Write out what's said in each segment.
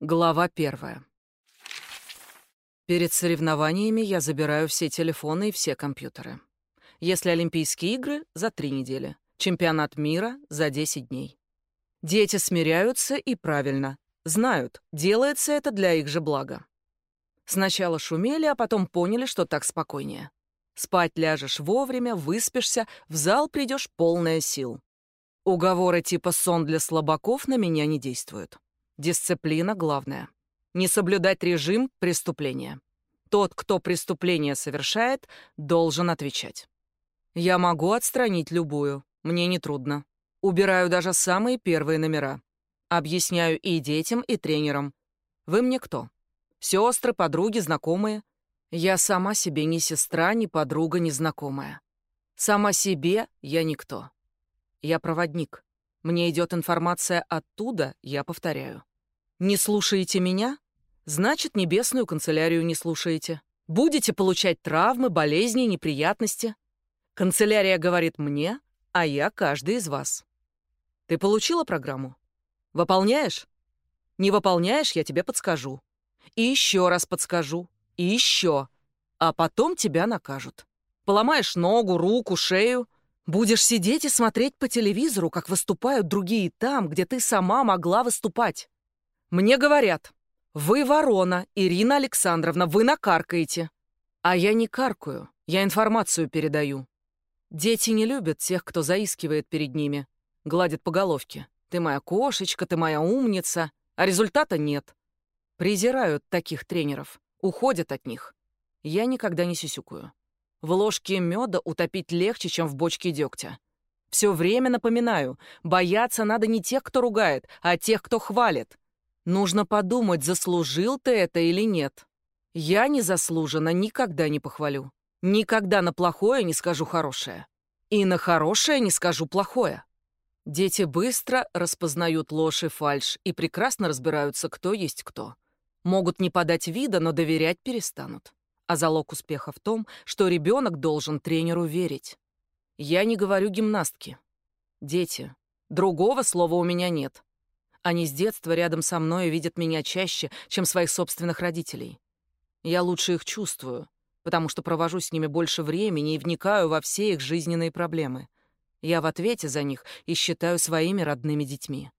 Глава первая. Перед соревнованиями я забираю все телефоны и все компьютеры. Если Олимпийские игры — за три недели. Чемпионат мира — за 10 дней. Дети смиряются и правильно. Знают, делается это для их же блага. Сначала шумели, а потом поняли, что так спокойнее. Спать ляжешь вовремя, выспишься, в зал придешь полная сил. Уговоры типа «сон для слабаков» на меня не действуют. Дисциплина главная. Не соблюдать режим — преступление. Тот, кто преступление совершает, должен отвечать. Я могу отстранить любую, мне не трудно. Убираю даже самые первые номера. Объясняю и детям, и тренерам. Вы мне кто? Сестры, подруги, знакомые? Я сама себе ни сестра, ни подруга, ни знакомая. Сама себе я никто. Я проводник. Мне идет информация оттуда, я повторяю. Не слушаете меня? Значит, небесную канцелярию не слушаете. Будете получать травмы, болезни, неприятности. Канцелярия говорит мне, а я каждый из вас. Ты получила программу? Выполняешь? Не выполняешь, я тебе подскажу. И еще раз подскажу. И еще. А потом тебя накажут. Поломаешь ногу, руку, шею — Будешь сидеть и смотреть по телевизору, как выступают другие там, где ты сама могла выступать. Мне говорят, вы ворона, Ирина Александровна, вы накаркаете. А я не каркаю, я информацию передаю. Дети не любят тех, кто заискивает перед ними, гладят по головке. Ты моя кошечка, ты моя умница, а результата нет. Презирают таких тренеров, уходят от них. Я никогда не сюсюкаю. В ложке меда утопить легче, чем в бочке дегтя. Все время напоминаю, бояться надо не тех, кто ругает, а тех, кто хвалит. Нужно подумать, заслужил ты это или нет. Я незаслуженно никогда не похвалю. Никогда на плохое не скажу хорошее. И на хорошее не скажу плохое. Дети быстро распознают ложь и фальшь и прекрасно разбираются, кто есть кто. Могут не подать вида, но доверять перестанут. А залог успеха в том, что ребенок должен тренеру верить. Я не говорю гимнастки. Дети. Другого слова у меня нет. Они с детства рядом со мной видят меня чаще, чем своих собственных родителей. Я лучше их чувствую, потому что провожу с ними больше времени и вникаю во все их жизненные проблемы. Я в ответе за них и считаю своими родными детьми.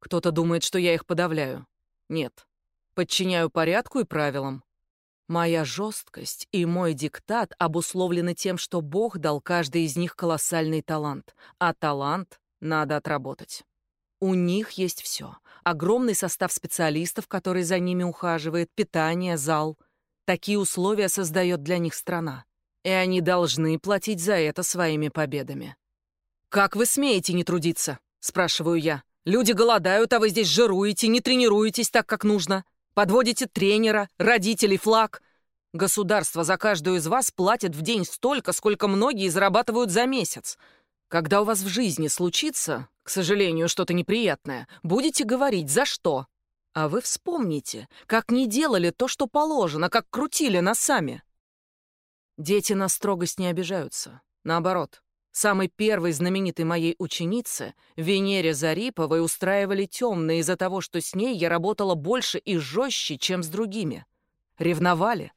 Кто-то думает, что я их подавляю. Нет. Подчиняю порядку и правилам. Моя жесткость и мой диктат обусловлены тем, что Бог дал каждой из них колоссальный талант, а талант надо отработать. У них есть все. Огромный состав специалистов, который за ними ухаживает, питание, зал. Такие условия создает для них страна. И они должны платить за это своими победами. «Как вы смеете не трудиться?» — спрашиваю я. «Люди голодают, а вы здесь жируете, не тренируетесь так, как нужно. Подводите тренера, родителей, флаг. Государство за каждую из вас платит в день столько, сколько многие зарабатывают за месяц. Когда у вас в жизни случится, к сожалению, что-то неприятное, будете говорить «за что?». А вы вспомните, как не делали то, что положено, как крутили нас сами. Дети на строгость не обижаются. Наоборот, Самой первой знаменитой моей ученице, Венере Зариповой, устраивали темные из-за того, что с ней я работала больше и жестче, чем с другими. Ревновали.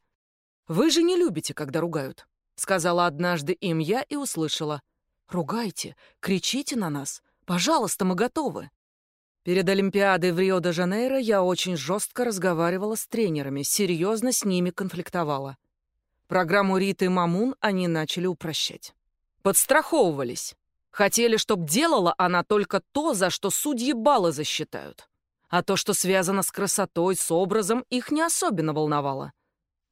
«Вы же не любите, когда ругают», — сказала однажды им я и услышала. «Ругайте, кричите на нас. Пожалуйста, мы готовы». Перед Олимпиадой в Рио-де-Жанейро я очень жестко разговаривала с тренерами, серьезно с ними конфликтовала. Программу Риты Мамун они начали упрощать. Подстраховывались. Хотели, чтоб делала она только то, за что судьи баллы засчитают. А то, что связано с красотой, с образом, их не особенно волновало.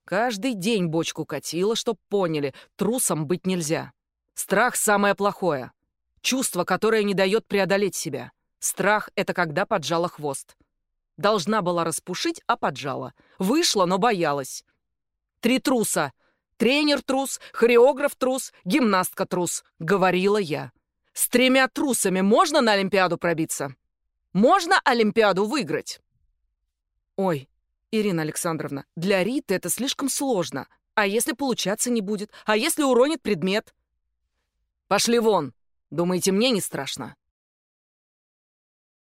Каждый день бочку катила, чтоб поняли, трусом быть нельзя. Страх — самое плохое. Чувство, которое не дает преодолеть себя. Страх — это когда поджала хвост. Должна была распушить, а поджала. Вышла, но боялась. Три труса — Тренер-трус, хореограф-трус, гимнастка-трус», — говорила я. «С тремя трусами можно на Олимпиаду пробиться? Можно Олимпиаду выиграть?» «Ой, Ирина Александровна, для Риты это слишком сложно. А если получаться не будет? А если уронит предмет?» «Пошли вон! Думаете, мне не страшно?»